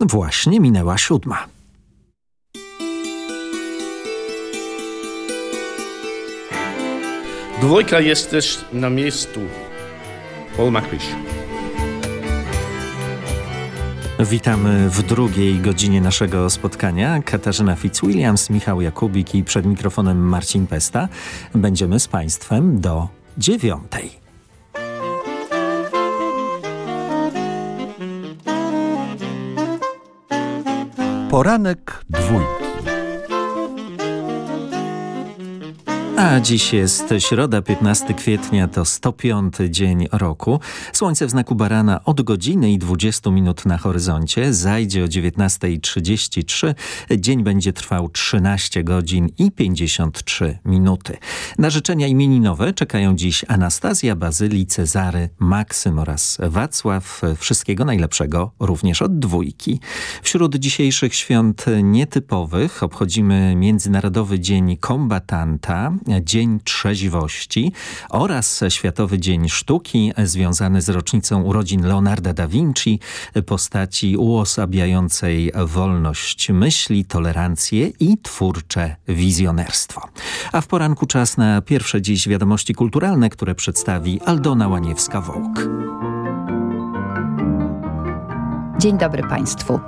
Właśnie minęła siódma. Dwójka jest też na miejscu. Paul McFish. Witamy w drugiej godzinie naszego spotkania. Katarzyna Fitzwilliams, Michał Jakubik i przed mikrofonem Marcin Pesta. Będziemy z Państwem do dziewiątej. Poranek dwójki. A dziś jest środa, 15 kwietnia, to 105 dzień roku. Słońce w znaku barana od godziny i 20 minut na horyzoncie. Zajdzie o 19.33. Dzień będzie trwał 13 godzin i 53 minuty. Na życzenia imieninowe czekają dziś Anastazja, Bazyli, Cezary, Maksym oraz Wacław. Wszystkiego najlepszego również od dwójki. Wśród dzisiejszych świąt nietypowych obchodzimy Międzynarodowy Dzień Kombatanta, Dzień Trzeźwości oraz Światowy Dzień Sztuki związany z rocznicą urodzin Leonarda da Vinci, postaci uosabiającej wolność myśli, tolerancję i twórcze wizjonerstwo. A w poranku czas na pierwsze dziś wiadomości kulturalne, które przedstawi Aldona Łaniewska-Wołk. Dzień dobry Państwu.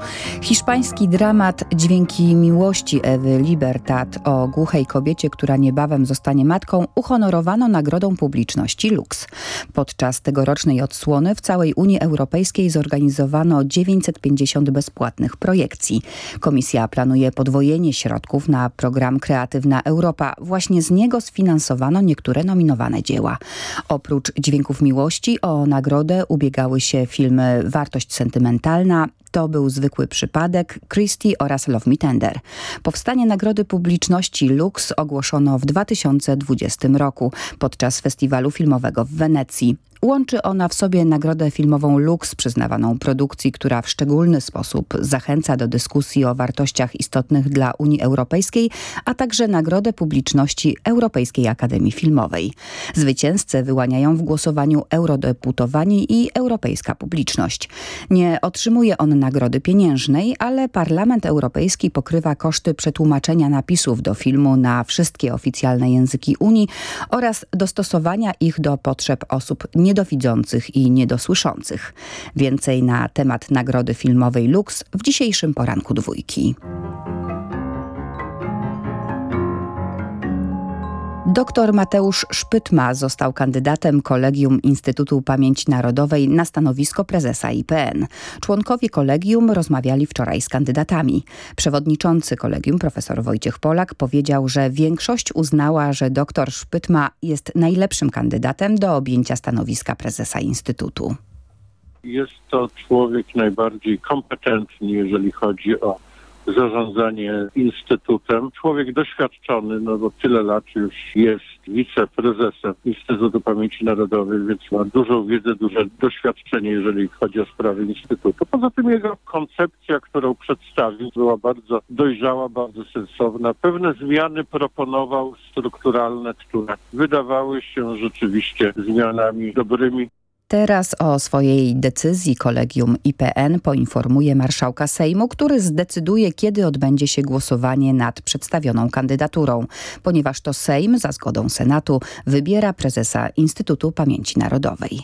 Hiszpański dramat Dźwięki miłości Ewy Libertad o głuchej kobiecie, która niebawem zostanie matką, uhonorowano Nagrodą Publiczności Lux. Podczas tegorocznej odsłony w całej Unii Europejskiej zorganizowano 950 bezpłatnych projekcji. Komisja planuje podwojenie środków na program Kreatywna Europa. Właśnie z niego sfinansowano niektóre nominowane dzieła. Oprócz Dźwięków miłości o nagrodę ubiegały się filmy Wartość sentymentalna, to był zwykły przypadek, Christie oraz Love Me Tender. Powstanie Nagrody Publiczności Lux ogłoszono w 2020 roku podczas festiwalu filmowego w Wenecji. Łączy ona w sobie nagrodę filmową Lux przyznawaną produkcji, która w szczególny sposób zachęca do dyskusji o wartościach istotnych dla Unii Europejskiej, a także nagrodę publiczności Europejskiej Akademii Filmowej. Zwycięzcę wyłaniają w głosowaniu eurodeputowani i europejska publiczność. Nie otrzymuje on nagrody pieniężnej, ale Parlament Europejski pokrywa koszty przetłumaczenia napisów do filmu na wszystkie oficjalne języki Unii oraz dostosowania ich do potrzeb osób niedowidzących i niedosłyszących. Więcej na temat Nagrody Filmowej Lux w dzisiejszym poranku dwójki. Dr Mateusz Szpytma został kandydatem Kolegium Instytutu Pamięci Narodowej na stanowisko prezesa IPN. Członkowie kolegium rozmawiali wczoraj z kandydatami. Przewodniczący kolegium profesor Wojciech Polak powiedział, że większość uznała, że dr Szpytma jest najlepszym kandydatem do objęcia stanowiska prezesa Instytutu. Jest to człowiek najbardziej kompetentny, jeżeli chodzi o zarządzanie instytutem. Człowiek doświadczony, no bo tyle lat już jest wiceprezesem Instytutu Pamięci Narodowej, więc ma dużą wiedzę, duże doświadczenie, jeżeli chodzi o sprawy Instytutu. Poza tym jego koncepcja, którą przedstawił, była bardzo dojrzała, bardzo sensowna. Pewne zmiany proponował strukturalne, które wydawały się rzeczywiście zmianami dobrymi. Teraz o swojej decyzji kolegium IPN poinformuje marszałka Sejmu, który zdecyduje, kiedy odbędzie się głosowanie nad przedstawioną kandydaturą, ponieważ to Sejm za zgodą Senatu wybiera prezesa Instytutu Pamięci Narodowej.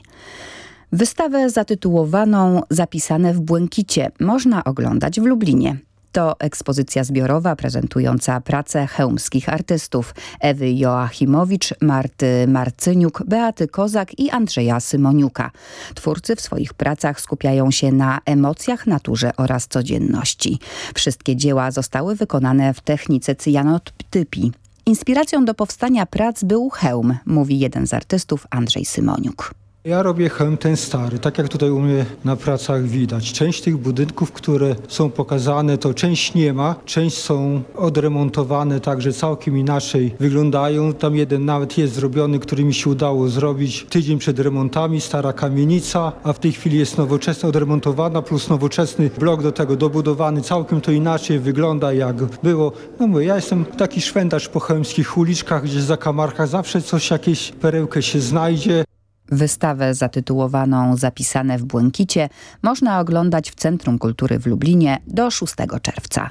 Wystawę zatytułowaną Zapisane w błękicie można oglądać w Lublinie. To ekspozycja zbiorowa prezentująca pracę chełmskich artystów Ewy Joachimowicz, Marty Marcyniuk, Beaty Kozak i Andrzeja Symoniuka. Twórcy w swoich pracach skupiają się na emocjach, naturze oraz codzienności. Wszystkie dzieła zostały wykonane w technice cyjanoptypii. Inspiracją do powstania prac był hełm, mówi jeden z artystów Andrzej Symoniuk. Ja robię hełm ten stary, tak jak tutaj u mnie na pracach widać. Część tych budynków, które są pokazane, to część nie ma, część są odremontowane, także całkiem inaczej wyglądają. Tam jeden nawet jest zrobiony, który mi się udało zrobić tydzień przed remontami, stara kamienica, a w tej chwili jest nowoczesna, odremontowana, plus nowoczesny blok do tego dobudowany. Całkiem to inaczej wygląda jak było. No bo ja jestem taki szwendacz po chełmskich uliczkach, gdzie za kamarkach zawsze coś, jakieś perełkę się znajdzie. Wystawę zatytułowaną Zapisane w Błękicie można oglądać w Centrum Kultury w Lublinie do 6 czerwca.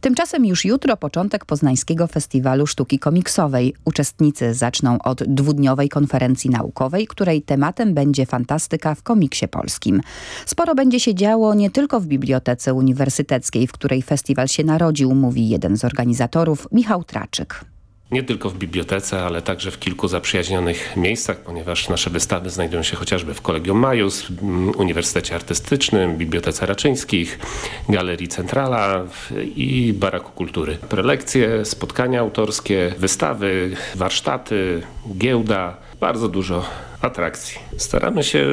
Tymczasem już jutro początek Poznańskiego Festiwalu Sztuki Komiksowej. Uczestnicy zaczną od dwudniowej konferencji naukowej, której tematem będzie fantastyka w komiksie polskim. Sporo będzie się działo nie tylko w Bibliotece Uniwersyteckiej, w której festiwal się narodził, mówi jeden z organizatorów, Michał Traczyk nie tylko w bibliotece, ale także w kilku zaprzyjaźnionych miejscach, ponieważ nasze wystawy znajdują się chociażby w Kolegium Majus, Uniwersytecie Artystycznym, Bibliotece Raczyńskich, Galerii Centrala i Baraku Kultury. Prelekcje, spotkania autorskie, wystawy, warsztaty, giełda, bardzo dużo atrakcji. Staramy się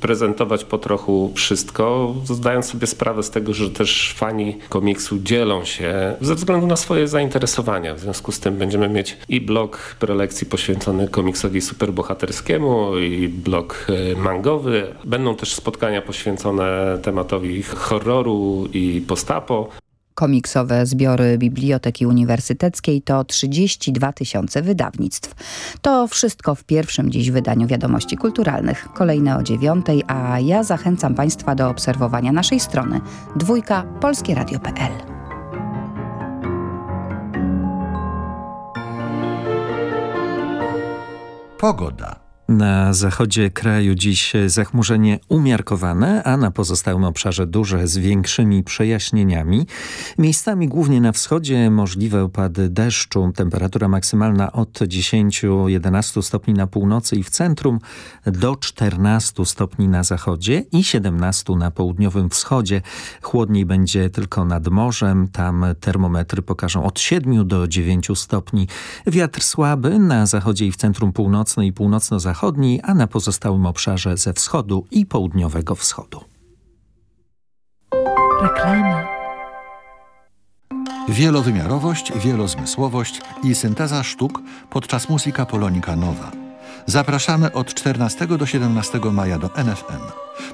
prezentować po trochu wszystko, zdając sobie sprawę z tego, że też fani komiksu dzielą się ze względu na swoje zainteresowania. W związku z tym będziemy mieć i blok prelekcji poświęcony komiksowi superbohaterskiemu i blok e, mangowy. Będą też spotkania poświęcone tematowi horroru i postapo. Komiksowe zbiory Biblioteki Uniwersyteckiej to 32 tysiące wydawnictw. To wszystko w pierwszym dziś wydaniu Wiadomości Kulturalnych. Kolejne o dziewiątej, a ja zachęcam Państwa do obserwowania naszej strony dwójka polskieradio.pl. Pogoda. Na zachodzie kraju dziś zachmurzenie umiarkowane, a na pozostałym obszarze duże z większymi przejaśnieniami. Miejscami głównie na wschodzie możliwe opady deszczu. Temperatura maksymalna od 10-11 stopni na północy i w centrum do 14 stopni na zachodzie i 17 na południowym wschodzie. Chłodniej będzie tylko nad morzem. Tam termometry pokażą od 7 do 9 stopni. Wiatr słaby na zachodzie i w centrum północnej i północno-zachodniej zachodniej, a na pozostałym obszarze ze wschodu i południowego wschodu. Reklama. Wielowymiarowość, wielozmysłowość i synteza sztuk podczas Muzyka Polonika Nowa. Zapraszamy od 14 do 17 maja do NFM.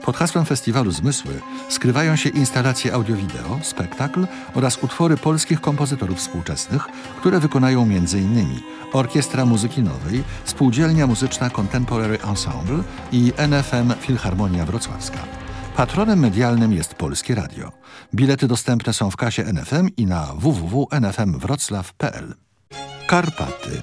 Pod hasłem Festiwalu Zmysły skrywają się instalacje audio-wideo, spektakl oraz utwory polskich kompozytorów współczesnych, które wykonają m.in. Orkiestra Muzyki Nowej, Spółdzielnia Muzyczna Contemporary Ensemble i NFM Filharmonia Wrocławska. Patronem medialnym jest Polskie Radio. Bilety dostępne są w kasie NFM i na www.nfmwroclaw.pl. Karpaty.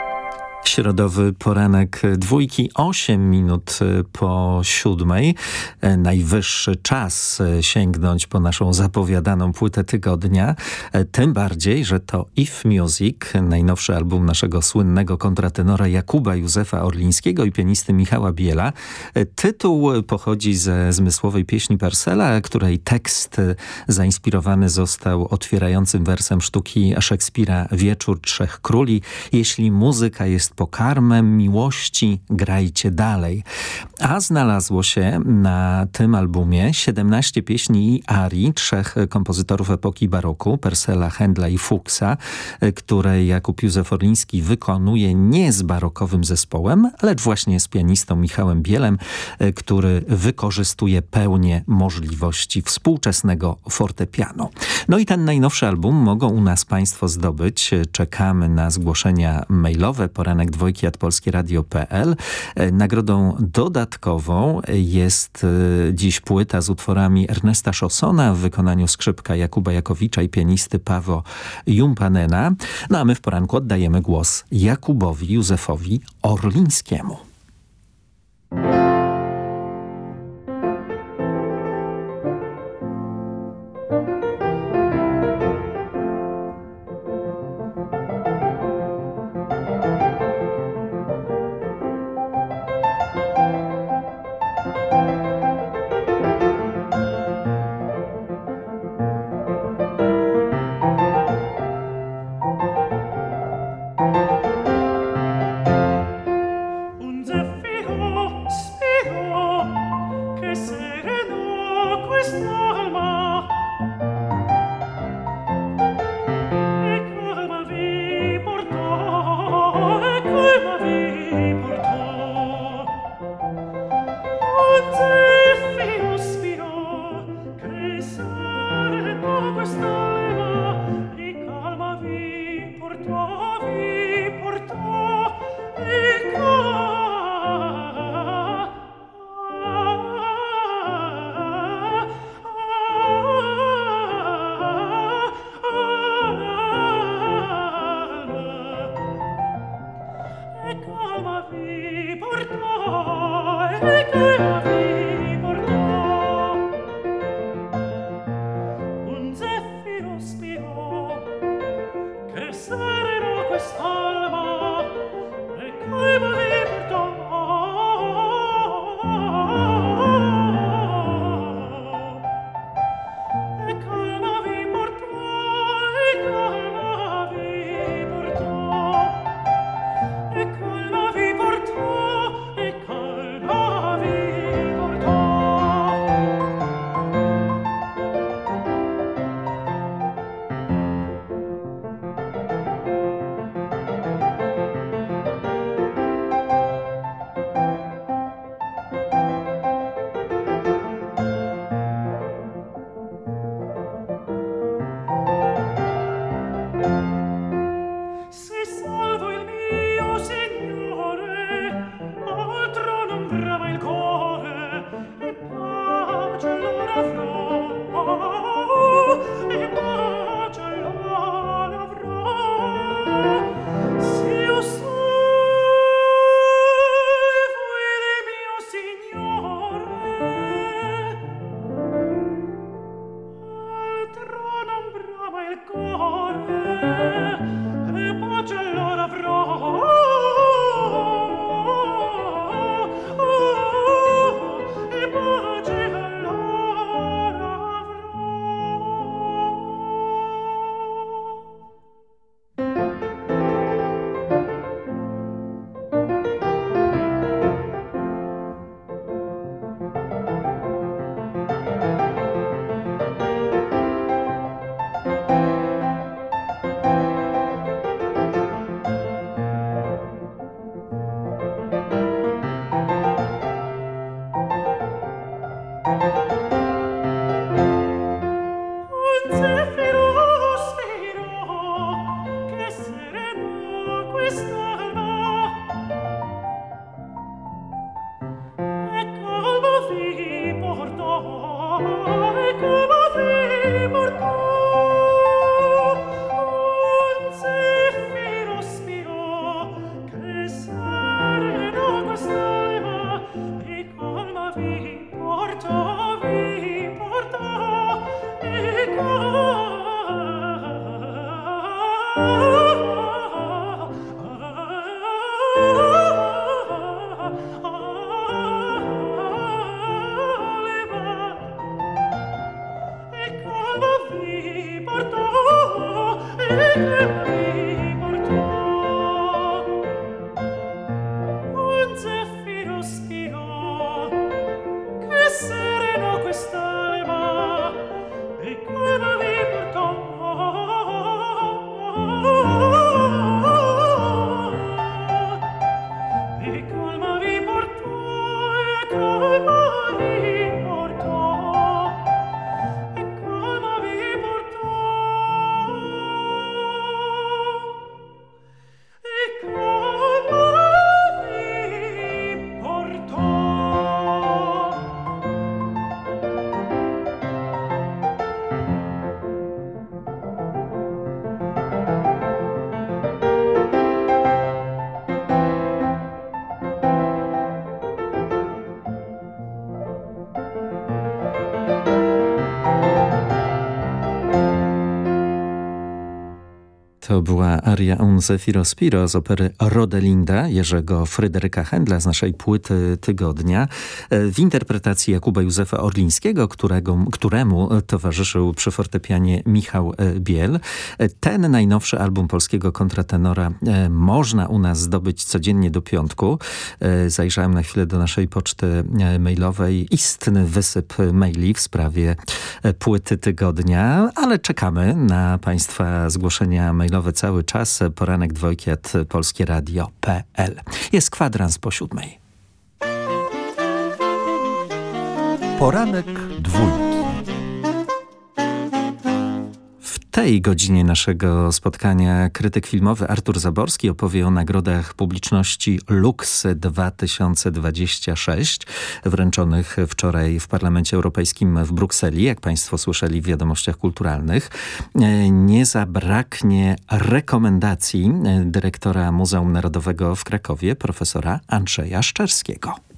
Środowy poranek dwójki, 8 minut po siódmej. Najwyższy czas sięgnąć po naszą zapowiadaną płytę tygodnia. Tym bardziej, że to If Music, najnowszy album naszego słynnego kontratenora Jakuba Józefa Orlińskiego i pianisty Michała Biela. Tytuł pochodzi ze zmysłowej pieśni Parcela, której tekst zainspirowany został otwierającym wersem sztuki Szekspira Wieczór Trzech Króli. Jeśli muzyka jest pokarmem miłości, grajcie dalej. A znalazło się na tym albumie 17 pieśni i arii trzech kompozytorów epoki baroku, Persela, Händla i Fuchsa, które Jakub Józef Orliński wykonuje nie z barokowym zespołem, lecz właśnie z pianistą Michałem Bielem, który wykorzystuje pełnię możliwości współczesnego fortepiano. No i ten najnowszy album mogą u nas Państwo zdobyć. Czekamy na zgłoszenia mailowe. Poranek dwojki at polskieradio.pl. E, nagrodą dodatkową jest e, dziś płyta z utworami Ernesta Szossona w wykonaniu skrzypka Jakuba Jakowicza i pianisty Pawo Jumpanena. No a my w poranku oddajemy głos Jakubowi Józefowi Orlińskiemu. To była aria Un Zefiro Spiro z opery Rodelinda Jerzego Fryderyka Händla z naszej płyty tygodnia w interpretacji Jakuba Józefa Orlińskiego, którego, któremu towarzyszył przy fortepianie Michał Biel. Ten najnowszy album polskiego kontratenora e, można u nas zdobyć codziennie do piątku. E, zajrzałem na chwilę do naszej poczty e, mailowej. Istny wysyp maili w sprawie płyty tygodnia, ale czekamy na Państwa zgłoszenia mailowe cały czas. Poranek dwojki at polskieradio.pl. Jest kwadrans po siódmej. Poranek dwójki tej godzinie naszego spotkania krytyk filmowy Artur Zaborski opowie o nagrodach publiczności Lux 2026 wręczonych wczoraj w Parlamencie Europejskim w Brukseli, jak Państwo słyszeli w wiadomościach kulturalnych. Nie zabraknie rekomendacji dyrektora Muzeum Narodowego w Krakowie, profesora Andrzeja Szczerskiego.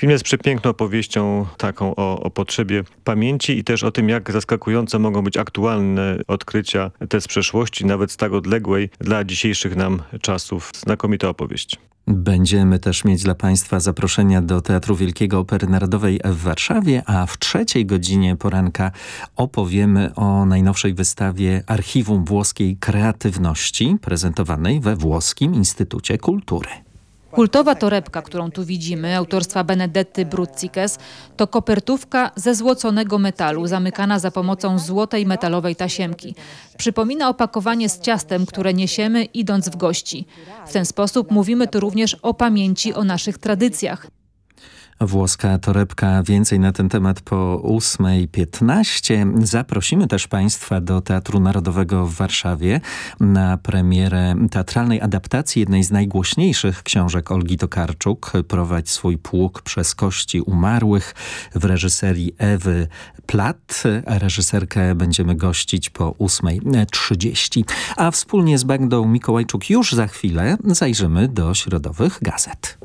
Film jest przepiękną opowieścią taką o, o, potrzebie pamięci i też o tym, jak zaskakujące mogą być aktualne odkrycia te z przeszłości, nawet z tak odległej dla dzisiejszych nam czasów. Znakomita opowieść. Będziemy też mieć dla Państwa zaproszenia do Teatru Wielkiego Opery Narodowej w Warszawie, a w trzeciej godzinie poranka opowiemy o najnowszej wystawie Archiwum Włoskiej Kreatywności prezentowanej we Włoskim Instytucie Kultury. Kultowa torebka, którą tu widzimy, autorstwa Benedetty Brutzikes, to kopertówka ze złoconego metalu, zamykana za pomocą złotej metalowej tasiemki. Przypomina opakowanie z ciastem, które niesiemy idąc w gości. W ten sposób mówimy tu również o pamięci o naszych tradycjach. Włoska torebka. Więcej na ten temat po 8.15. Zaprosimy też Państwa do Teatru Narodowego w Warszawie na premierę teatralnej adaptacji jednej z najgłośniejszych książek Olgi Tokarczuk. Prowadź swój pług przez kości umarłych w reżyserii Ewy Plat. Reżyserkę będziemy gościć po 8.30. A wspólnie z Bagdą Mikołajczuk już za chwilę zajrzymy do środowych gazet.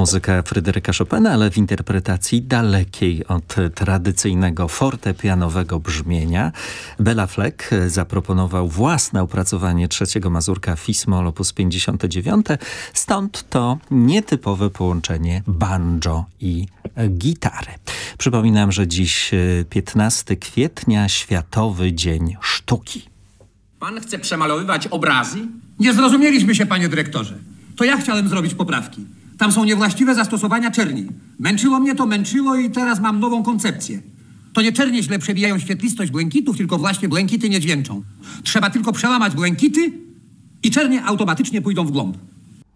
Muzyka Fryderyka Chopina, ale w interpretacji dalekiej od tradycyjnego fortepianowego brzmienia. Bela Fleck zaproponował własne opracowanie trzeciego mazurka Fismol op. 59, stąd to nietypowe połączenie banjo i gitary. Przypominam, że dziś 15 kwietnia, Światowy Dzień Sztuki. Pan chce przemalowywać obrazy? Nie zrozumieliśmy się, panie dyrektorze. To ja chciałem zrobić poprawki. Tam są niewłaściwe zastosowania czerni. Męczyło mnie to, męczyło i teraz mam nową koncepcję. To nie czernie źle przebijają świetlistość błękitów, tylko właśnie błękity nie dźwięczą. Trzeba tylko przełamać błękity i czernie automatycznie pójdą w głąb.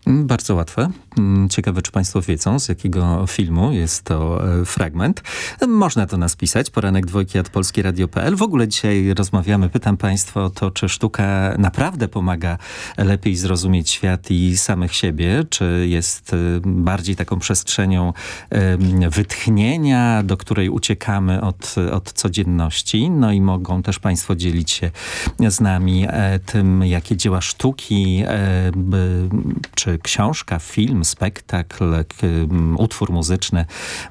Bardzo łatwe. Mm, ciekawe, czy Państwo wiedzą, z jakiego filmu jest to e, fragment. Można to nas pisać. Poranek dwojki od polskieradio.pl. W ogóle dzisiaj rozmawiamy. Pytam Państwa to, czy sztuka naprawdę pomaga lepiej zrozumieć świat i samych siebie, czy jest e, bardziej taką przestrzenią wytchnienia, do której uciekamy od, od codzienności. No i mogą też Państwo dzielić się z nami e, tym, jakie dzieła sztuki, czy książka, film, spektakl, utwór muzyczny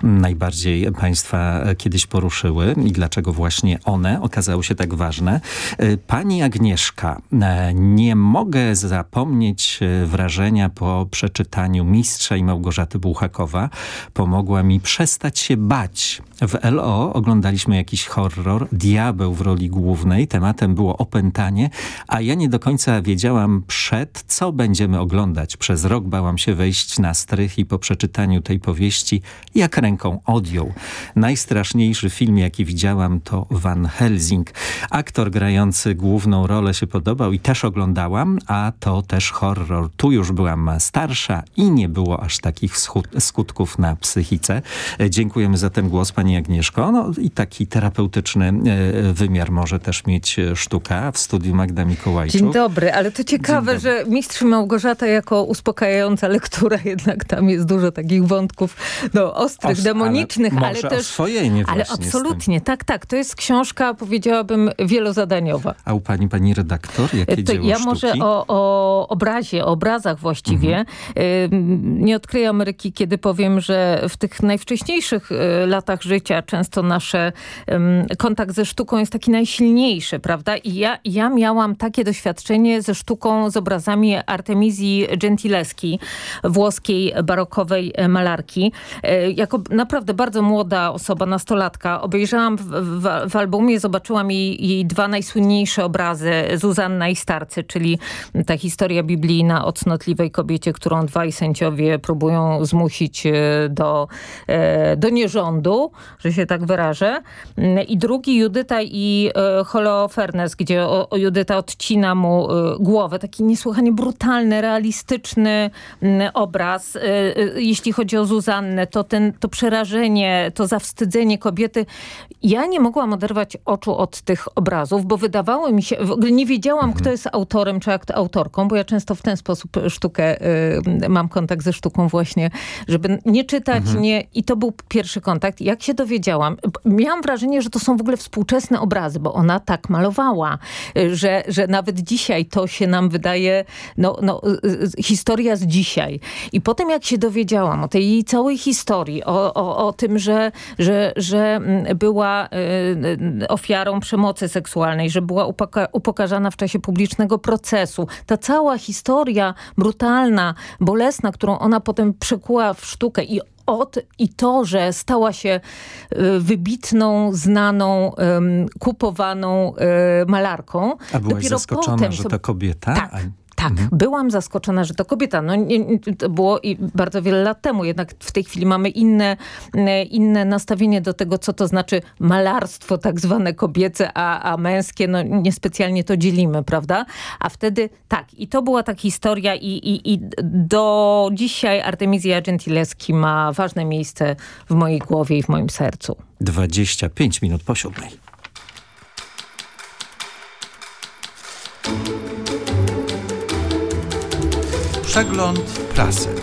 najbardziej Państwa kiedyś poruszyły i dlaczego właśnie one okazały się tak ważne. E, pani Agnieszka, e, nie mogę zapomnieć e, wrażenia po przeczytaniu Mistrza i Małgorzaty Buchakowa. Pomogła mi przestać się bać. W LO oglądaliśmy jakiś horror, diabeł w roli głównej, tematem było opętanie, a ja nie do końca wiedziałam przed, co będziemy oglądać. Przez rok bałam się wejść na strych i po przeczytaniu tej powieści jak ręką odjął. Najstraszniejszy film, jaki widziałam to Van Helsing. Aktor grający główną rolę się podobał i też oglądałam, a to też horror. Tu już byłam starsza i nie było aż takich skutków na psychice. Dziękujemy za ten głos Pani Agnieszko. No i taki terapeutyczny e, wymiar może też mieć sztuka w studiu Magda Mikołajczuk. Dzień dobry, ale to ciekawe, że mistrz Małgorzata jako uspokajająca lektura, jednak tam jest dużo takich wątków no, ostrych, o, demonicznych, ale, ale też... Ale absolutnie, tak, tak. To jest książka, powiedziałabym, wielozadaniowa. A u pani, pani redaktor, jakie to dzieło Ja sztuki? może o, o obrazie, o obrazach właściwie. Mhm. Nie odkryję Ameryki, kiedy powiem, że w tych najwcześniejszych y, latach życia często nasze kontakt ze sztuką jest taki najsilniejszy, prawda? I ja, ja miałam takie doświadczenie ze sztuką, z obrazami Artemizji Włoskiej barokowej malarki. E, jako naprawdę bardzo młoda osoba, nastolatka, obejrzałam w, w, w albumie, zobaczyłam jej, jej, dwa najsłynniejsze obrazy, Zuzanna i Starcy, czyli ta historia biblijna o cnotliwej kobiecie, którą dwaj sędziowie próbują zmusić e, do, e, do nierządu że się tak wyrażę. Mm, I drugi Judyta i e, Holofernes, gdzie o, o Judyta odcina mu e, głowę. Taki niesłychanie brutalny, realistyczny mm, obraz. E, jeśli chodzi o Zuzannę, to ten, to przerażenie, to zawstydzenie kobiety. Ja nie mogłam oderwać oczu od tych obrazów, bo wydawało mi się, w ogóle nie wiedziałam, mhm. kto jest autorem czy autorką, bo ja często w ten sposób sztukę, mam kontakt ze sztuką właśnie, żeby nie czytać, mhm. nie... I to był pierwszy kontakt. Jak się dowiedziałam, miałam wrażenie, że to są w ogóle współczesne obrazy, bo ona tak malowała, że, że nawet dzisiaj to się nam wydaje, no, no historia historia z dzisiaj. I potem jak się dowiedziałam o tej jej całej historii, o, o, o tym, że, że, że mm, była y, ofiarą przemocy seksualnej, że była upoka upokarzana w czasie publicznego procesu. Ta cała historia brutalna, bolesna, którą ona potem przekuła w sztukę i od i to, że stała się y, wybitną, znaną, kupowaną y, malarką. A byłaś zaskoczona, że to kobieta? Tak. Tak, mhm. byłam zaskoczona, że to kobieta. No, nie, to było i bardzo wiele lat temu, jednak w tej chwili mamy inne, e, inne nastawienie do tego, co to znaczy malarstwo tak zwane kobiece, a, a męskie. No, niespecjalnie to dzielimy, prawda? A wtedy tak, i to była ta historia i, i, i do dzisiaj Artemizja Gentileski ma ważne miejsce w mojej głowie i w moim sercu. 25 minut po siódmej. Przegląd prasy.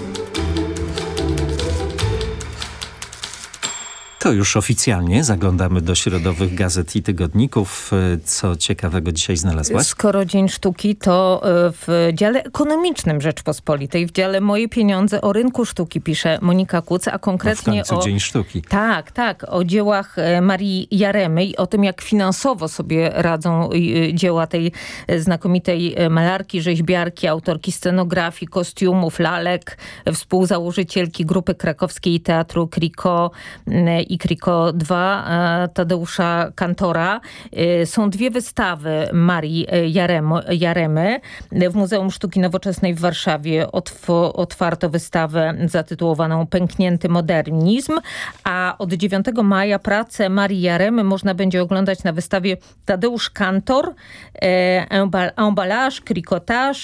To już oficjalnie zaglądamy do środowych gazet i tygodników. Co ciekawego dzisiaj znalazłaś? Skoro Dzień Sztuki, to e, w dziale ekonomicznym Rzeczpospolitej, w dziale Moje Pieniądze o rynku sztuki pisze Monika Kuc, a konkretnie no o... Dzień Sztuki. Tak, tak. O dziełach e, Marii Jaremy i o tym, jak finansowo sobie radzą e, dzieła tej znakomitej malarki, rzeźbiarki, autorki scenografii, kostiumów, lalek, współzałożycielki grupy krakowskiej Teatru Kriko i Kriko 2 e, Tadeusza Kantora. E, są dwie wystawy Marii e, Jaremy. W Muzeum Sztuki Nowoczesnej w Warszawie otwarto wystawę zatytułowaną Pęknięty modernizm, a od 9 maja pracę Marii Jaremy można będzie oglądać na wystawie Tadeusz Kantor, Emballage, Cricotage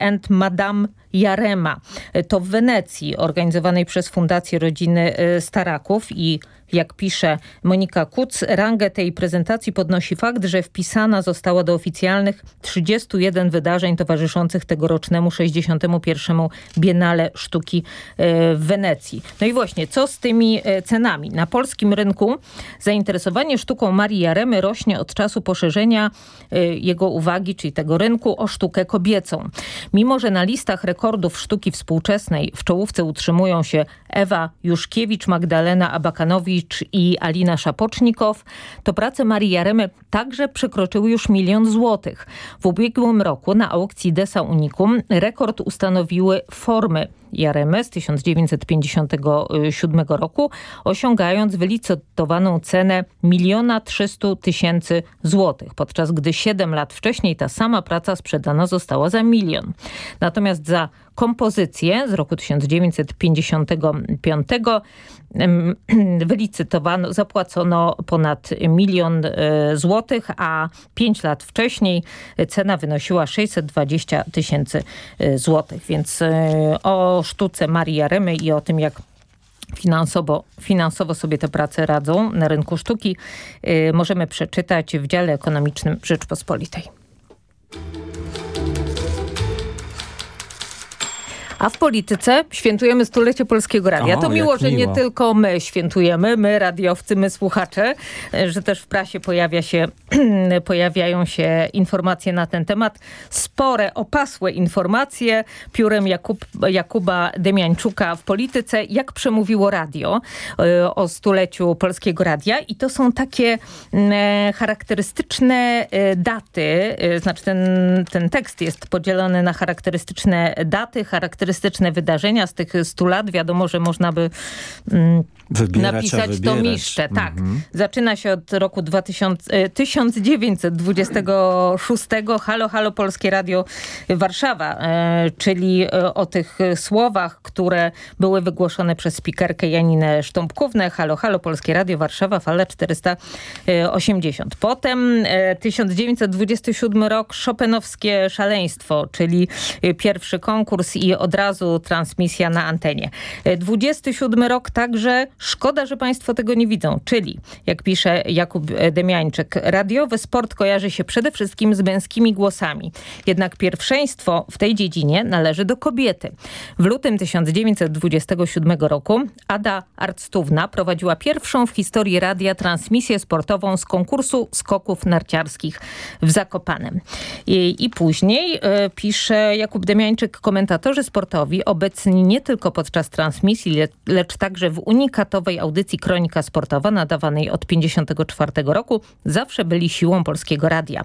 and Madame Jarema. To w Wenecji, organizowanej przez Fundację Rodziny Staraków i jak pisze Monika Kuc, rangę tej prezentacji podnosi fakt, że wpisana została do oficjalnych 31 wydarzeń towarzyszących tegorocznemu 61. Biennale Sztuki e, w Wenecji. No i właśnie, co z tymi e, cenami? Na polskim rynku zainteresowanie sztuką Marii Jaremy rośnie od czasu poszerzenia e, jego uwagi, czyli tego rynku, o sztukę kobiecą. Mimo, że na listach rekordów sztuki współczesnej w czołówce utrzymują się Ewa Juszkiewicz, Magdalena Abakanowicz, i Alina Szapocznikow, to prace Marii Jaremy także przekroczyły już milion złotych. W ubiegłym roku na aukcji Desa Unicum rekord ustanowiły formy Jaremy z 1957 roku, osiągając wylicytowaną cenę miliona trzystu tysięcy złotych, podczas gdy 7 lat wcześniej ta sama praca sprzedana została za milion. Natomiast za kompozycję z roku 1955 wylicytowano, zapłacono ponad milion e, złotych, a 5 lat wcześniej cena wynosiła 620 tysięcy e, złotych. Więc e, o sztuce Marii Jaremy i o tym, jak finansowo, finansowo sobie te prace radzą na rynku sztuki, możemy przeczytać w dziale ekonomicznym Rzeczpospolitej. A w polityce świętujemy stulecie Polskiego Radia. To miło, że miło. nie tylko my świętujemy, my radiowcy, my słuchacze, że też w prasie pojawia się, pojawiają się informacje na ten temat. Spore, opasłe informacje piórem Jakub, Jakuba Demiańczuka w polityce, jak przemówiło radio e, o stuleciu Polskiego Radia. I to są takie e, charakterystyczne e, daty, znaczy ten, ten tekst jest podzielony na charakterystyczne daty, charakterystyczne charakterystyczne wydarzenia z tych 100 lat. Wiadomo, że można by mm, Wybierać, napisać to miszcze. Tak. Mm -hmm. Zaczyna się od roku 2000, 1926. E, halo, halo Polskie Radio Warszawa, e, czyli e, o tych słowach, które były wygłoszone przez spikerkę Janinę Sztąpkównę. Halo, halo Polskie Radio Warszawa, fala 480. Potem 1927 rok, Chopinowskie Szaleństwo, czyli pierwszy konkurs i od razu transmisja na antenie. 27 rok także Szkoda, że państwo tego nie widzą, czyli jak pisze Jakub Demiańczyk, radiowy sport kojarzy się przede wszystkim z męskimi głosami. Jednak pierwszeństwo w tej dziedzinie należy do kobiety. W lutym 1927 roku Ada Arctówna prowadziła pierwszą w historii radia transmisję sportową z konkursu skoków narciarskich w Zakopanem. I, i później e, pisze Jakub Demiańczyk, komentatorzy sportowi sportowi, obecni nie tylko podczas transmisji, le lecz także w unikatowej audycji Kronika Sportowa nadawanej od 54 roku, zawsze byli siłą Polskiego Radia.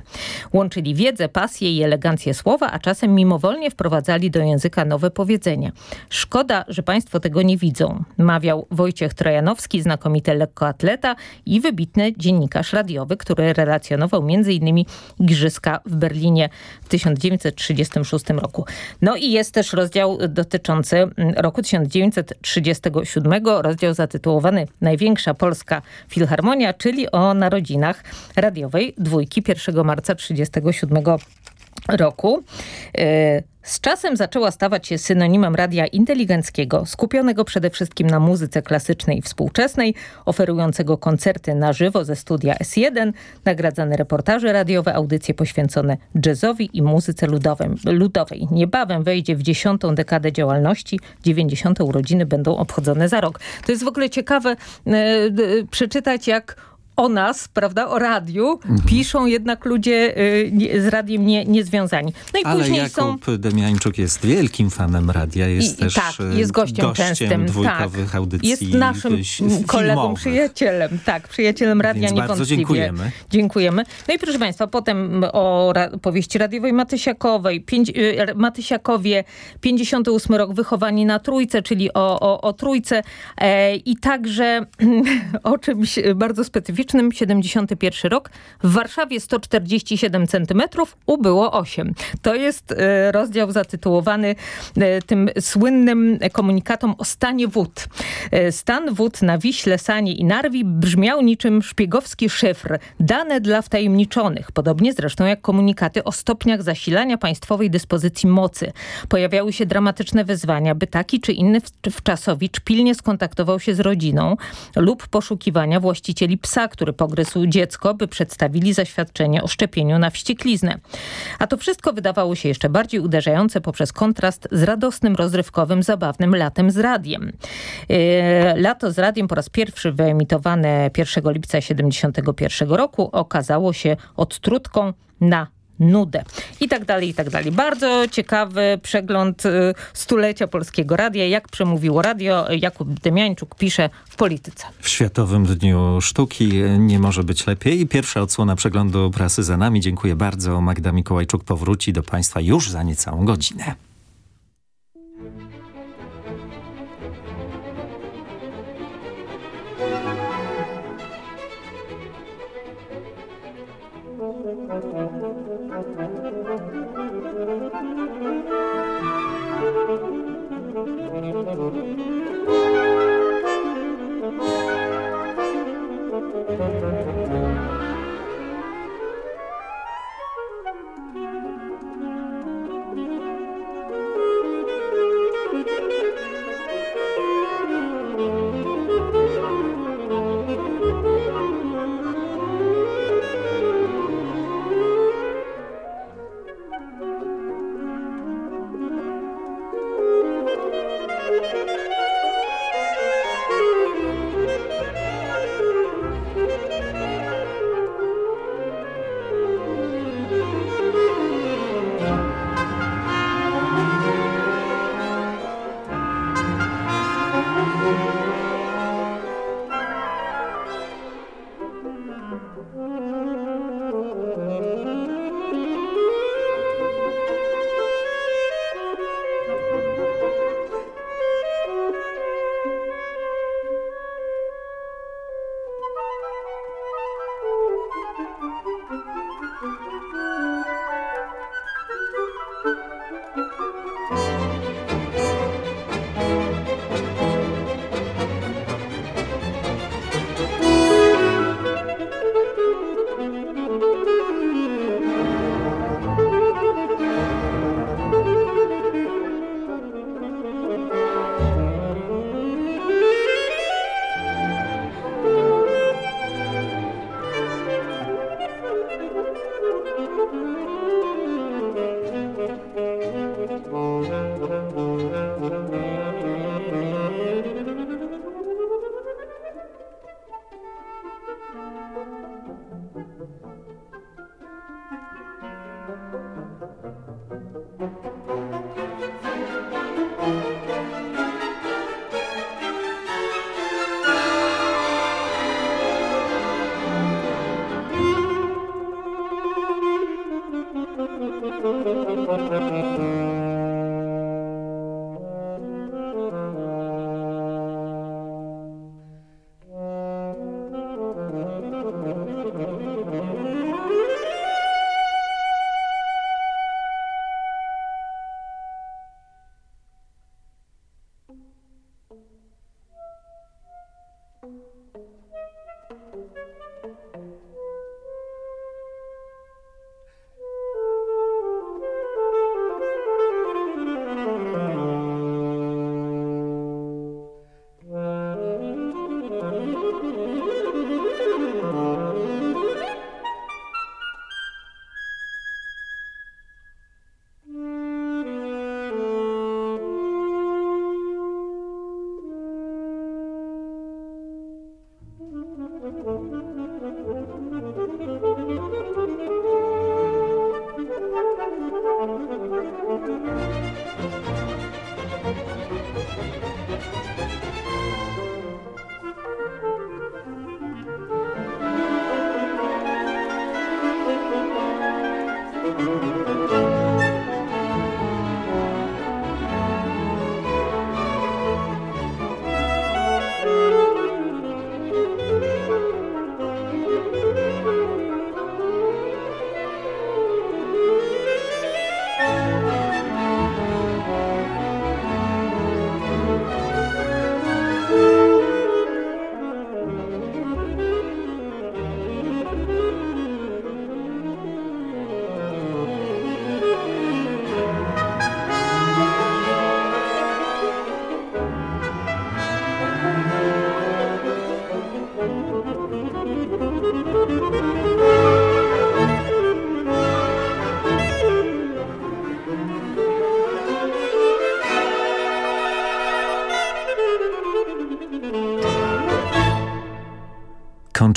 Łączyli wiedzę, pasję i elegancję słowa, a czasem mimowolnie wprowadzali do języka nowe powiedzenia. Szkoda, że państwo tego nie widzą, mawiał Wojciech Trojanowski, znakomity lekkoatleta i wybitny dziennikarz radiowy, który relacjonował m.in. Igrzyska w Berlinie w 1936 roku. No i jest też rozdział dotyczący mm, roku 1937, rozdział zatytułowany Największa Polska Filharmonia, czyli o narodzinach radiowej dwójki 1 marca 1937 roku. E, z czasem zaczęła stawać się synonimem radia inteligenckiego, skupionego przede wszystkim na muzyce klasycznej i współczesnej, oferującego koncerty na żywo ze studia S1, nagradzane reportaże radiowe, audycje poświęcone jazzowi i muzyce ludowej. Niebawem wejdzie w dziesiątą dekadę działalności, 90. urodziny będą obchodzone za rok. To jest w ogóle ciekawe e, przeczytać, jak o nas, prawda, o radiu, mhm. piszą jednak ludzie y, z radiem nie, niezwiązani. No i Ale później Jakub są... Demiańczuk jest wielkim fanem radia, jest I, też tak, jest gościem, gościem częstym, dwójkowych tak. audycji Jest naszym kolegą, przyjacielem, tak, przyjacielem radia Więc niewątpliwie. bardzo dziękujemy. Dziękujemy. No i proszę Państwa, potem o ra powieści radiowej Matysiakowej, pięć, y, Matysiakowie, 58 rok, wychowani na trójce, czyli o, o, o trójce e, i także o czymś bardzo specyficznym, 71 rok. W Warszawie 147 cm, ubyło 8. To jest e, rozdział zatytułowany e, tym słynnym komunikatom o stanie wód. E, stan wód na Wiśle, Sanie i Narwi brzmiał niczym szpiegowski szyfr. Dane dla wtajemniczonych. Podobnie zresztą jak komunikaty o stopniach zasilania państwowej dyspozycji mocy. Pojawiały się dramatyczne wezwania, by taki czy inny wczasowicz pilnie skontaktował się z rodziną lub poszukiwania właścicieli psa, który pogryzł dziecko, by przedstawili zaświadczenie o szczepieniu na wściekliznę. A to wszystko wydawało się jeszcze bardziej uderzające poprzez kontrast z radosnym, rozrywkowym, zabawnym latem z radiem. Yy, lato z radiem po raz pierwszy wyemitowane 1 lipca 1971 roku okazało się odtrutką na nudę. I tak dalej, i tak dalej. Bardzo ciekawy przegląd y, stulecia Polskiego Radia. Jak przemówiło radio, Jakub Demiańczuk pisze w Polityce. W Światowym Dniu Sztuki nie może być lepiej. Pierwsza odsłona przeglądu prasy za nami. Dziękuję bardzo. Magda Mikołajczuk powróci do Państwa już za niecałą godzinę.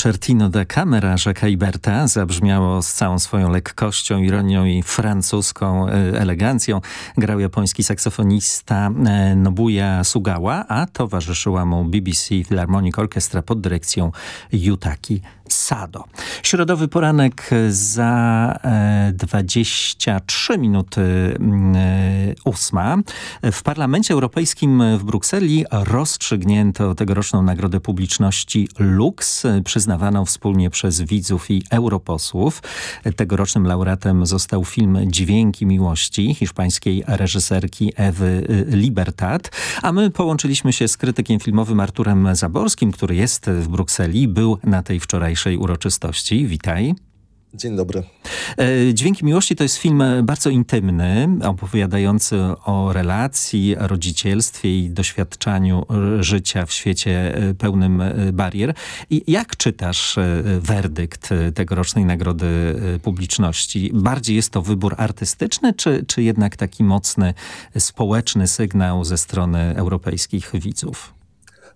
Concertino da Camera Jacques'a Iberta zabrzmiało z całą swoją lekkością, ironią i francuską e, elegancją. Grał japoński saksofonista e, Nobuya Sugawa, a towarzyszyła mu BBC Philharmonic Orchestra pod dyrekcją Yutaki Sado. Środowy poranek za 23 e, minuty mm, ósma. W Parlamencie Europejskim w Brukseli rozstrzygnięto tegoroczną Nagrodę Publiczności Lux przyznawaną wspólnie przez widzów i europosłów. Tegorocznym laureatem został film Dźwięki Miłości hiszpańskiej reżyserki Ewy Libertad. A my połączyliśmy się z krytykiem filmowym Arturem Zaborskim, który jest w Brukseli, był na tej wczorajszej uroczystości. Witaj. Dzień dobry. E, Dźwięki Miłości to jest film bardzo intymny, opowiadający o relacji, rodzicielstwie i doświadczaniu życia w świecie e, pełnym e, barier. I jak czytasz werdykt tegorocznej Nagrody Publiczności? Bardziej jest to wybór artystyczny, czy, czy jednak taki mocny społeczny sygnał ze strony europejskich widzów?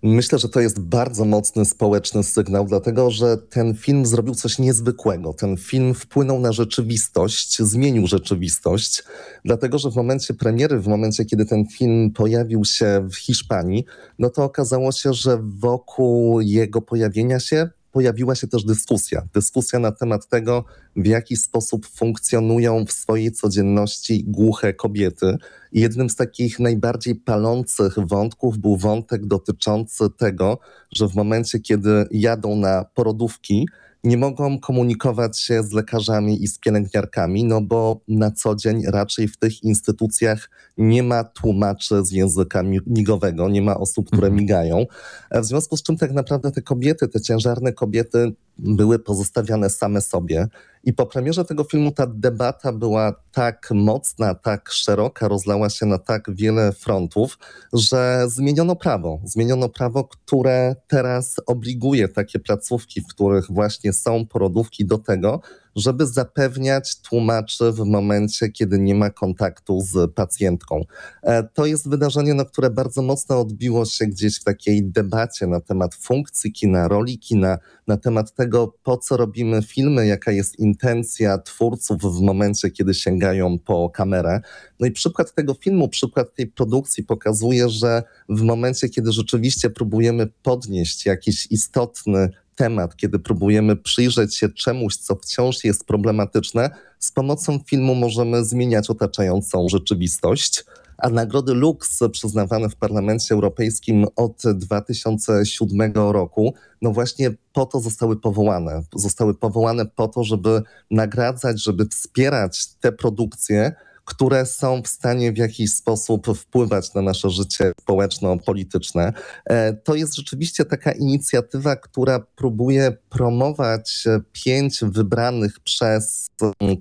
Myślę, że to jest bardzo mocny społeczny sygnał, dlatego że ten film zrobił coś niezwykłego. Ten film wpłynął na rzeczywistość, zmienił rzeczywistość, dlatego że w momencie premiery, w momencie kiedy ten film pojawił się w Hiszpanii, no to okazało się, że wokół jego pojawienia się pojawiła się też dyskusja. Dyskusja na temat tego, w jaki sposób funkcjonują w swojej codzienności głuche kobiety. Jednym z takich najbardziej palących wątków był wątek dotyczący tego, że w momencie, kiedy jadą na porodówki, nie mogą komunikować się z lekarzami i z pielęgniarkami, no bo na co dzień raczej w tych instytucjach nie ma tłumaczy z języka migowego, nie ma osób, które mhm. migają. W związku z czym tak naprawdę te kobiety, te ciężarne kobiety były pozostawiane same sobie. I po premierze tego filmu ta debata była tak mocna, tak szeroka, rozlała się na tak wiele frontów, że zmieniono prawo. Zmieniono prawo, które teraz obliguje takie placówki, w których właśnie są porodówki do tego, żeby zapewniać tłumaczy w momencie, kiedy nie ma kontaktu z pacjentką. E, to jest wydarzenie, no, które bardzo mocno odbiło się gdzieś w takiej debacie na temat funkcji kina, roli kina, na temat tego, po co robimy filmy, jaka jest intencja twórców w momencie, kiedy sięgają po kamerę. No i przykład tego filmu, przykład tej produkcji pokazuje, że w momencie, kiedy rzeczywiście próbujemy podnieść jakiś istotny temat, kiedy próbujemy przyjrzeć się czemuś, co wciąż jest problematyczne, z pomocą filmu możemy zmieniać otaczającą rzeczywistość. A nagrody Lux przyznawane w Parlamencie Europejskim od 2007 roku, no właśnie po to zostały powołane. Zostały powołane po to, żeby nagradzać, żeby wspierać te produkcje, które są w stanie w jakiś sposób wpływać na nasze życie społeczno-polityczne. E, to jest rzeczywiście taka inicjatywa, która próbuje promować pięć wybranych przez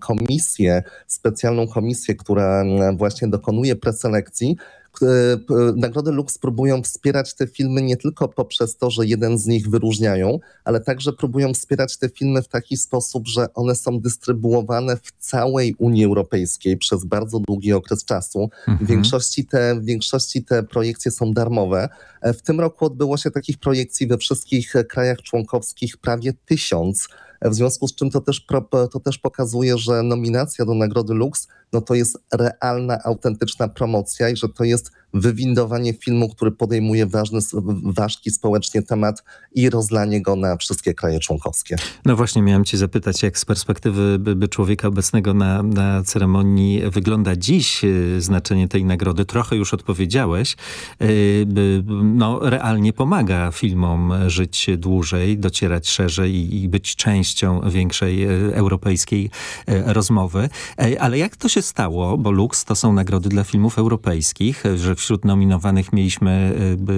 komisję, specjalną komisję, która właśnie dokonuje preselekcji, Nagrody Lux próbują wspierać te filmy nie tylko poprzez to, że jeden z nich wyróżniają, ale także próbują wspierać te filmy w taki sposób, że one są dystrybuowane w całej Unii Europejskiej przez bardzo długi okres czasu. Mhm. W, większości te, w większości te projekcje są darmowe. E, w tym roku odbyło się takich projekcji we wszystkich krajach członkowskich prawie tysiąc. W związku z czym to też, to też pokazuje, że nominacja do Nagrody Lux no to jest realna, autentyczna promocja i że to jest wywindowanie filmu, który podejmuje ważny, ważki społecznie temat i rozlanie go na wszystkie kraje członkowskie. No właśnie miałem cię zapytać, jak z perspektywy by, człowieka obecnego na, na ceremonii wygląda dziś y, znaczenie tej nagrody. Trochę już odpowiedziałeś. Y, no, realnie pomaga filmom żyć dłużej, docierać szerzej i, i być częścią większej y, europejskiej rozmowy. Ale jak to się stało, bo Lux to są nagrody dla filmów europejskich, że wśród nominowanych mieliśmy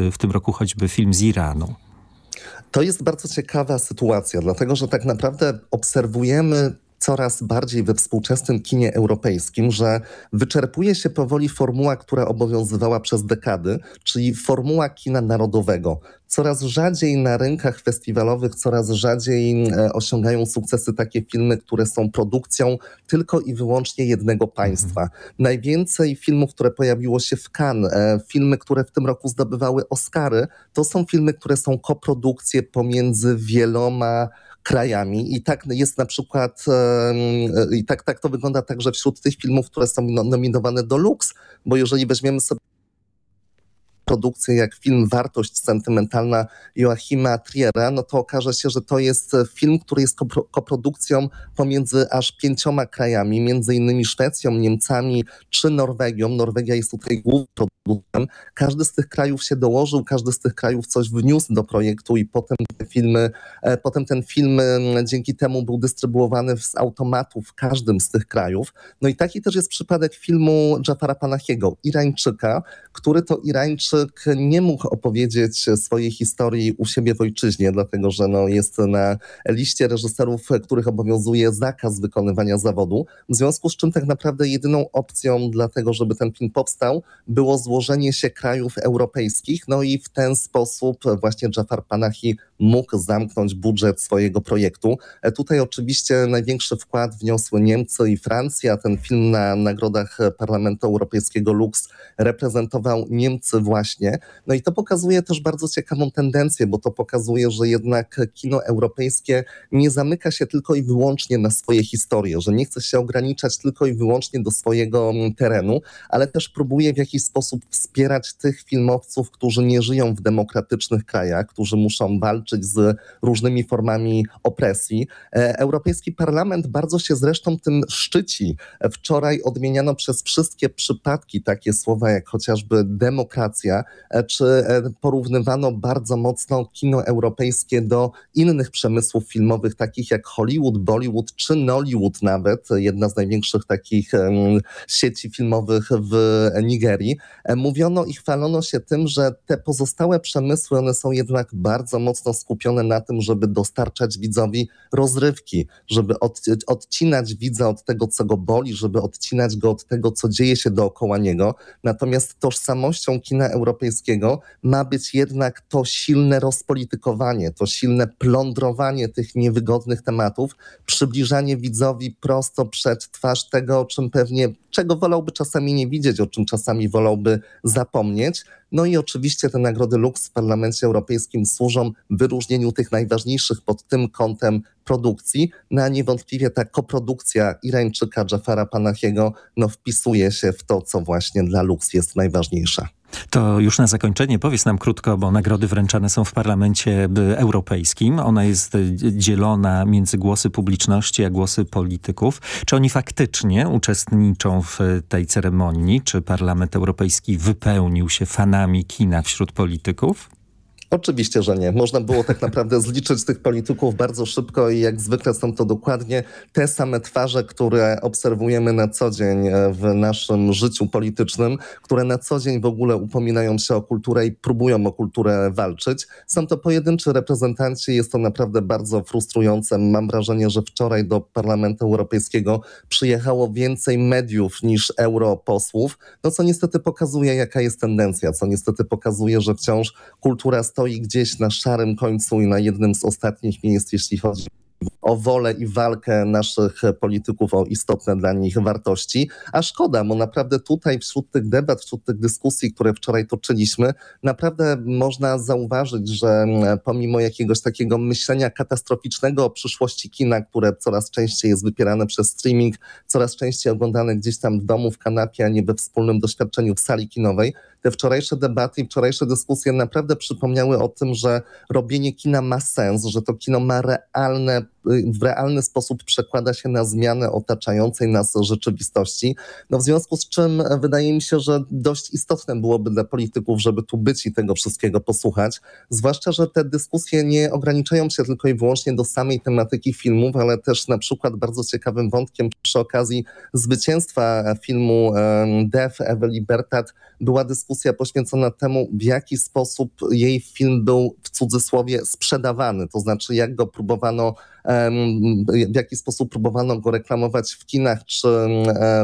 y, w tym roku choćby film z Iranu. To jest bardzo ciekawa sytuacja, dlatego że tak naprawdę obserwujemy coraz bardziej we współczesnym kinie europejskim, że wyczerpuje się powoli formuła, która obowiązywała przez dekady, czyli formuła kina narodowego. Coraz rzadziej na rynkach festiwalowych, coraz rzadziej e, osiągają sukcesy takie filmy, które są produkcją tylko i wyłącznie jednego państwa. Mhm. Najwięcej filmów, które pojawiło się w Cannes, e, filmy, które w tym roku zdobywały Oscary, to są filmy, które są koprodukcje pomiędzy wieloma krajami i tak jest na przykład, i tak, tak to wygląda także wśród tych filmów, które są nominowane do Lux, bo jeżeli weźmiemy sobie produkcję jak film Wartość sentymentalna Joachima Triera, no to okaże się, że to jest film, który jest koprodukcją pomiędzy aż pięcioma krajami, między innymi Szwecją, Niemcami czy Norwegią. Norwegia jest tutaj głównym producentem. Każdy z tych krajów się dołożył, każdy z tych krajów coś wniósł do projektu i potem te filmy, e, potem ten film dzięki temu był dystrybuowany z automatu w każdym z tych krajów. No i taki też jest przypadek filmu Jafara Panahiego, Irańczyka, który to Irańczyk nie mógł opowiedzieć swojej historii u siebie w ojczyźnie, dlatego że no, jest na liście reżyserów, których obowiązuje zakaz wykonywania zawodu, w związku z czym tak naprawdę jedyną opcją dla tego, żeby ten film powstał, było złożenie się krajów europejskich, no i w ten sposób właśnie Jafar Panahi mógł zamknąć budżet swojego projektu. E, tutaj oczywiście największy wkład wniosły Niemcy i Francja. Ten film na nagrodach Parlamentu Europejskiego Lux reprezentował Niemcy właśnie. No i to pokazuje też bardzo ciekawą tendencję, bo to pokazuje, że jednak kino europejskie nie zamyka się tylko i wyłącznie na swoje historie, że nie chce się ograniczać tylko i wyłącznie do swojego mm, terenu, ale też próbuje w jakiś sposób wspierać tych filmowców, którzy nie żyją w demokratycznych krajach, którzy muszą walczyć walczyć z różnymi formami opresji. E, Europejski Parlament bardzo się zresztą tym szczyci. Wczoraj odmieniano przez wszystkie przypadki takie słowa jak chociażby demokracja, e, czy e, porównywano bardzo mocno kino europejskie do innych przemysłów filmowych, takich jak Hollywood, Bollywood czy Nollywood nawet, jedna z największych takich sieci filmowych w Nigerii. Mówiono i chwalono się tym, że te pozostałe przemysły, one są jednak bardzo mocno skupione na tym, żeby dostarczać widzowi rozrywki, żeby od, odcinać widza od tego, co go boli, żeby odcinać go od tego, co dzieje się dookoła niego. Natomiast tożsamością kina europejskiego ma być jednak to silne rozpolitykowanie, to silne plądrowanie tych niewygodnych tematów, przybliżanie widzowi prosto przed twarz tego, o czym pewnie, czego wolałby czasami nie widzieć, o czym czasami wolałby zapomnieć. No i oczywiście te nagrody Lux w Parlamencie Europejskim służą wyróżnieniu tych najważniejszych pod tym kątem produkcji, no a niewątpliwie ta koprodukcja Irańczyka Jafara Panahiego no, wpisuje się w to, co właśnie dla Lux jest najważniejsze. To już na zakończenie powiedz nam krótko, bo nagrody wręczane są w Parlamencie Europejskim. Ona jest dzielona między głosy publiczności a głosy polityków. Czy oni faktycznie uczestniczą w tej ceremonii? Czy Parlament Europejski wypełnił się fanami kina wśród polityków? Oczywiście, że nie. Można było tak naprawdę zliczyć tych polityków bardzo szybko i jak zwykle są to dokładnie te same twarze, które obserwujemy na co dzień e, w naszym życiu politycznym, które na co dzień w ogóle upominają się o kulturę i próbują o kulturę walczyć. Są to pojedynczy reprezentanci, jest to naprawdę bardzo frustrujące. Mam wrażenie, że wczoraj do Parlamentu Europejskiego przyjechało więcej mediów niż europosłów, no co niestety pokazuje, jaka jest tendencja, co niestety pokazuje, że wciąż kultura stoi gdzieś na szarym końcu i na jednym z ostatnich miejsc, jeśli chodzi o wolę i walkę naszych polityków o istotne dla nich wartości. A szkoda, bo naprawdę tutaj wśród tych debat, wśród tych dyskusji, które wczoraj toczyliśmy, naprawdę można zauważyć, że pomimo jakiegoś takiego myślenia katastroficznego o przyszłości kina, które coraz częściej jest wypierane przez streaming, coraz częściej oglądane gdzieś tam w domu, w kanapie, a nie we wspólnym doświadczeniu w sali kinowej, te wczorajsze debaty i wczorajsze dyskusje naprawdę przypomniały o tym, że robienie kina ma sens, że to kino ma realne w realny sposób przekłada się na zmianę otaczającej nas rzeczywistości. No w związku z czym wydaje mi się, że dość istotne byłoby dla polityków, żeby tu być i tego wszystkiego posłuchać. Zwłaszcza, że te dyskusje nie ograniczają się tylko i wyłącznie do samej tematyki filmów, ale też na przykład bardzo ciekawym wątkiem przy okazji zwycięstwa filmu Death Ewy Libertad była dyskusja poświęcona temu, w jaki sposób jej film był w cudzysłowie sprzedawany, to znaczy jak go próbowano w jaki sposób próbowano go reklamować w kinach czy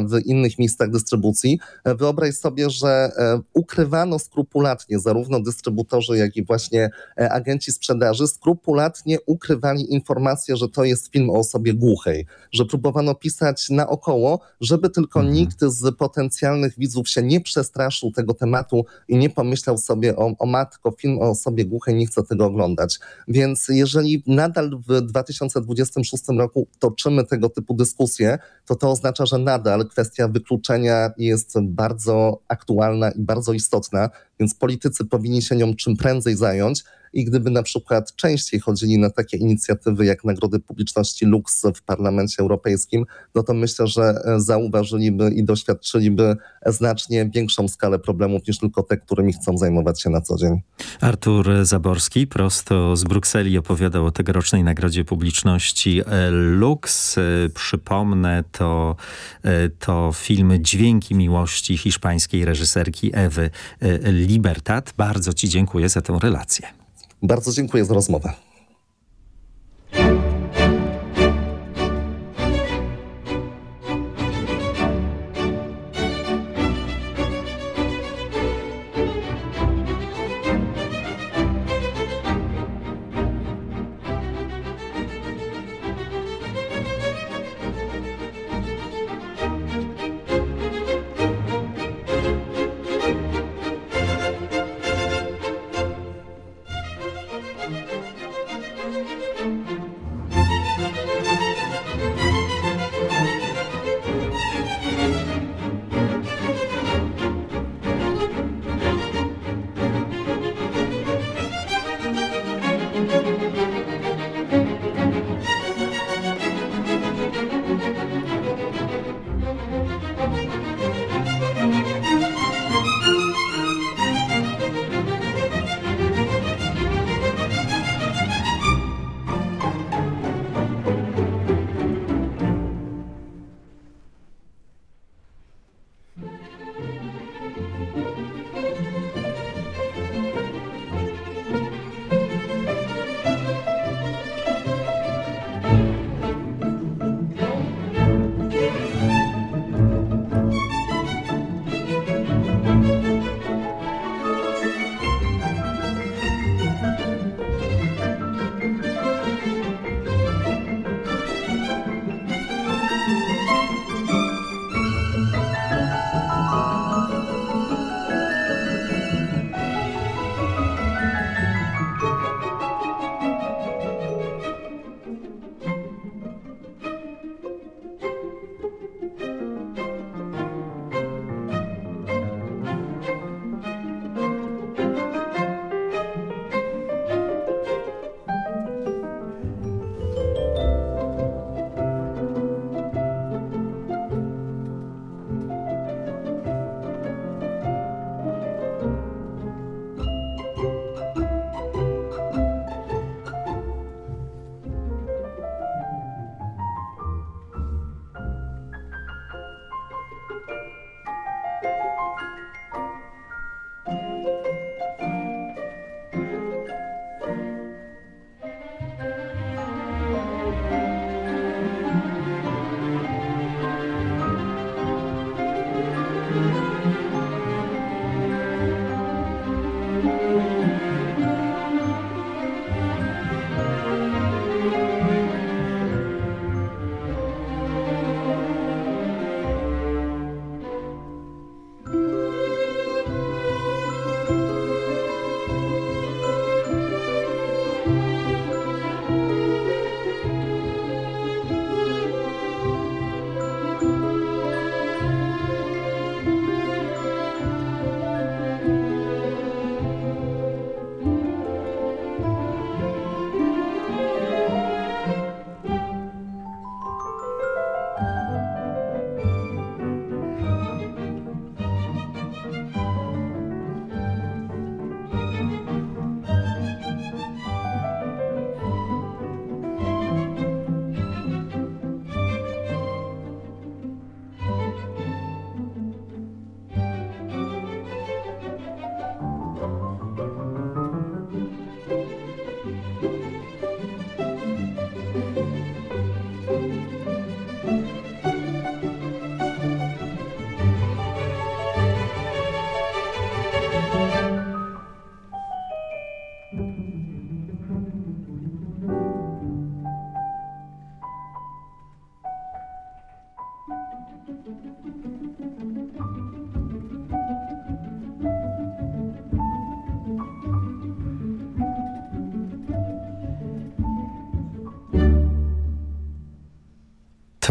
w innych miejscach dystrybucji. Wyobraź sobie, że ukrywano skrupulatnie zarówno dystrybutorzy, jak i właśnie e, agenci sprzedaży, skrupulatnie ukrywali informację, że to jest film o osobie głuchej, że próbowano pisać naokoło, żeby tylko mhm. nikt z potencjalnych widzów się nie przestraszył tego tematu i nie pomyślał sobie o, o matko, film o osobie głuchej, nie chcę tego oglądać. Więc jeżeli nadal w 2000 2026 roku toczymy tego typu dyskusje, to to oznacza, że nadal kwestia wykluczenia jest bardzo aktualna i bardzo istotna, więc politycy powinni się nią czym prędzej zająć i gdyby na przykład częściej chodzili na takie inicjatywy jak Nagrody Publiczności Lux w Parlamencie Europejskim, no to myślę, że e, zauważyliby i doświadczyliby znacznie większą skalę problemów niż tylko te, którymi chcą zajmować się na co dzień. Artur Zaborski prosto z Brukseli opowiadał o tegorocznej Nagrodzie Publiczności e, Lux. E, przypomnę, to, to film Dźwięki Miłości hiszpańskiej reżyserki Ewy Libertad. Bardzo Ci dziękuję za tę relację. Bardzo dziękuję za rozmowę.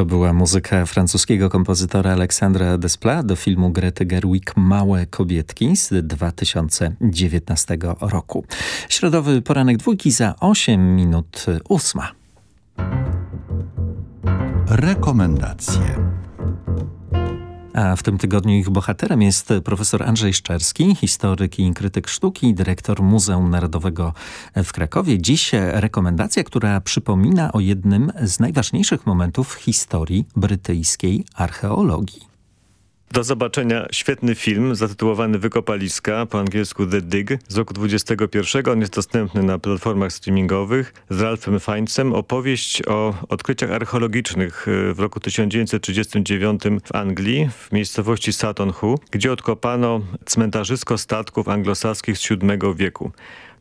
To była muzyka francuskiego kompozytora Aleksandra Desplat do filmu Grety Gerwig Małe kobietki z 2019 roku. Środowy poranek dwójki za 8 minut ósma. Rekomendacje. A w tym tygodniu ich bohaterem jest profesor Andrzej Szczerski, historyk i krytyk sztuki, dyrektor Muzeum Narodowego w Krakowie. Dziś rekomendacja, która przypomina o jednym z najważniejszych momentów w historii brytyjskiej archeologii. Do zobaczenia świetny film zatytułowany Wykopaliska, po angielsku The Dig, z roku 21. On jest dostępny na platformach streamingowych z Ralphem Fiennesem. Opowieść o odkryciach archeologicznych y, w roku 1939 w Anglii, w miejscowości Sutton Hoo, gdzie odkopano cmentarzysko statków anglosaskich z VII wieku.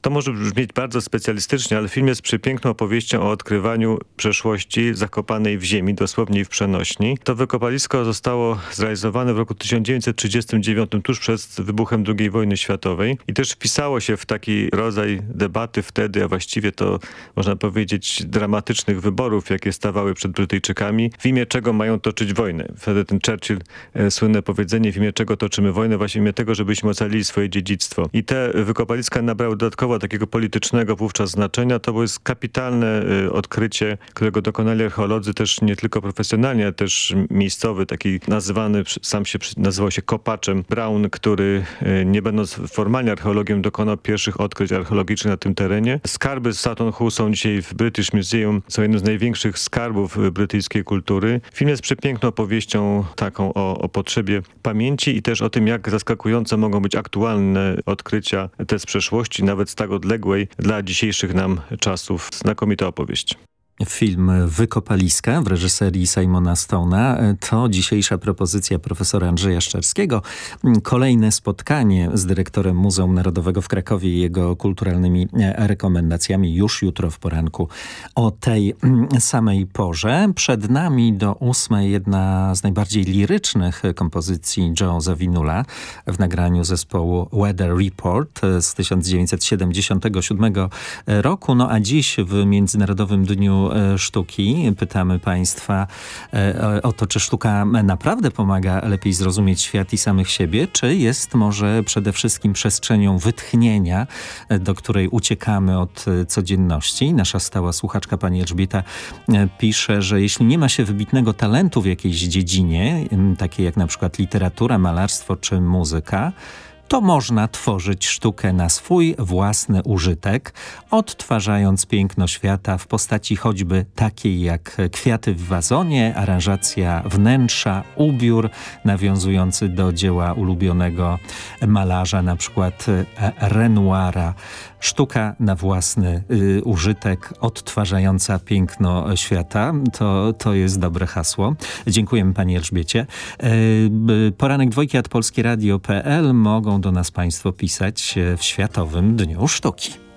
To może brzmieć bardzo specjalistycznie, ale film jest przepiękną opowieścią o odkrywaniu przeszłości zakopanej w ziemi, dosłownie w przenośni. To wykopalisko zostało zrealizowane w roku 1939, tuż przed wybuchem II wojny światowej i też wpisało się w taki rodzaj debaty wtedy, a właściwie to można powiedzieć dramatycznych wyborów, jakie stawały przed Brytyjczykami, w imię czego mają toczyć wojnę. Wtedy ten Churchill, e, słynne powiedzenie, w imię czego toczymy wojnę, właśnie w imię tego, żebyśmy ocalili swoje dziedzictwo. I te wykopaliska nabrały dodatkowo takiego politycznego wówczas znaczenia, to jest kapitalne y, odkrycie, którego dokonali archeolodzy też nie tylko profesjonalnie, ale też miejscowy, taki nazywany, sam się nazywał się Kopaczem Brown, który y, nie będąc formalnie archeologiem dokonał pierwszych odkryć archeologicznych na tym terenie. Skarby z Sutton Hoo są dzisiaj w British Museum, są jednym z największych skarbów y, brytyjskiej kultury. Film jest przepiękną opowieścią taką o, o potrzebie pamięci i też o tym, jak zaskakujące mogą być aktualne odkrycia te z przeszłości, nawet z tak odległej dla dzisiejszych nam czasów. Znakomita opowieść. Film Wykopaliska w reżyserii Simona Stona to dzisiejsza propozycja profesora Andrzeja Szczerskiego. Kolejne spotkanie z dyrektorem Muzeum Narodowego w Krakowie i jego kulturalnymi rekomendacjami już jutro w poranku o tej samej porze. Przed nami do ósmej jedna z najbardziej lirycznych kompozycji Joe Zawinula w nagraniu zespołu Weather Report z 1977 roku. No a dziś w Międzynarodowym Dniu sztuki. Pytamy Państwa e, o to, czy sztuka naprawdę pomaga lepiej zrozumieć świat i samych siebie, czy jest może przede wszystkim przestrzenią wytchnienia, e, do której uciekamy od codzienności. Nasza stała słuchaczka pani Elżbieta pisze, że jeśli nie ma się wybitnego talentu w jakiejś dziedzinie, takiej jak na przykład literatura, malarstwo czy muzyka, to można tworzyć sztukę na swój własny użytek, odtwarzając piękno świata w postaci choćby takiej jak kwiaty w wazonie, aranżacja wnętrza, ubiór nawiązujący do dzieła ulubionego malarza, na przykład Renoira. Sztuka na własny y, użytek, odtwarzająca piękno świata. To, to jest dobre hasło. Dziękujemy Pani Elżbiecie. Y, poranek dwojki at polskieradio.pl mogą do nas Państwo pisać w Światowym Dniu Sztuki.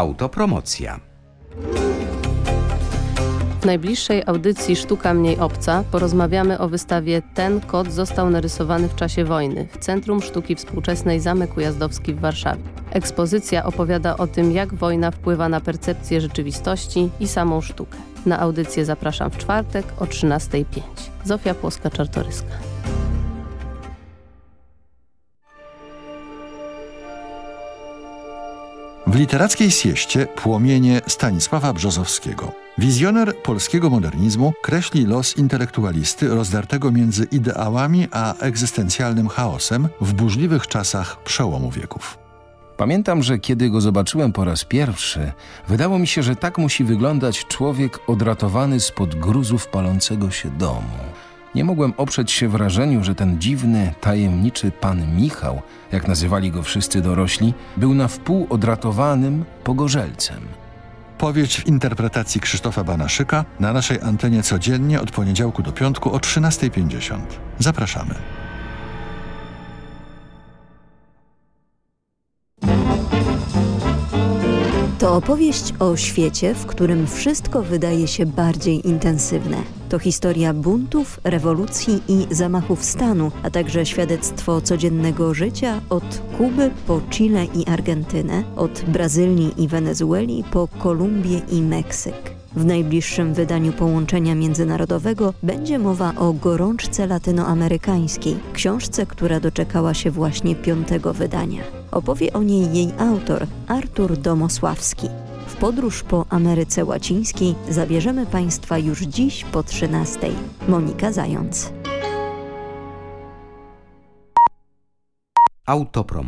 Autopromocja. W najbliższej audycji Sztuka Mniej Obca porozmawiamy o wystawie Ten kot został narysowany w czasie wojny w Centrum Sztuki Współczesnej Zamek Ujazdowski w Warszawie. Ekspozycja opowiada o tym, jak wojna wpływa na percepcję rzeczywistości i samą sztukę. Na audycję zapraszam w czwartek o 13.05. Zofia Płoska-Czartoryska. W literackiej sieście płomienie Stanisława Brzozowskiego. Wizjoner polskiego modernizmu kreśli los intelektualisty rozdartego między ideałami a egzystencjalnym chaosem w burzliwych czasach przełomu wieków. Pamiętam, że kiedy go zobaczyłem po raz pierwszy, wydało mi się, że tak musi wyglądać człowiek odratowany spod gruzów palącego się domu. Nie mogłem oprzeć się wrażeniu, że ten dziwny, tajemniczy pan Michał, jak nazywali go wszyscy dorośli, był na wpół odratowanym pogorzelcem. Powieść w interpretacji Krzysztofa Banaszyka na naszej antenie codziennie od poniedziałku do piątku o 13.50. Zapraszamy. To opowieść o świecie, w którym wszystko wydaje się bardziej intensywne. To historia buntów, rewolucji i zamachów stanu, a także świadectwo codziennego życia od Kuby po Chile i Argentynę, od Brazylii i Wenezueli po Kolumbię i Meksyk. W najbliższym wydaniu połączenia międzynarodowego będzie mowa o gorączce latynoamerykańskiej, książce, która doczekała się właśnie piątego wydania. Opowie o niej jej autor, Artur Domosławski. W podróż po Ameryce Łacińskiej zabierzemy Państwa już dziś po 13. Monika Zając. Autopromocja.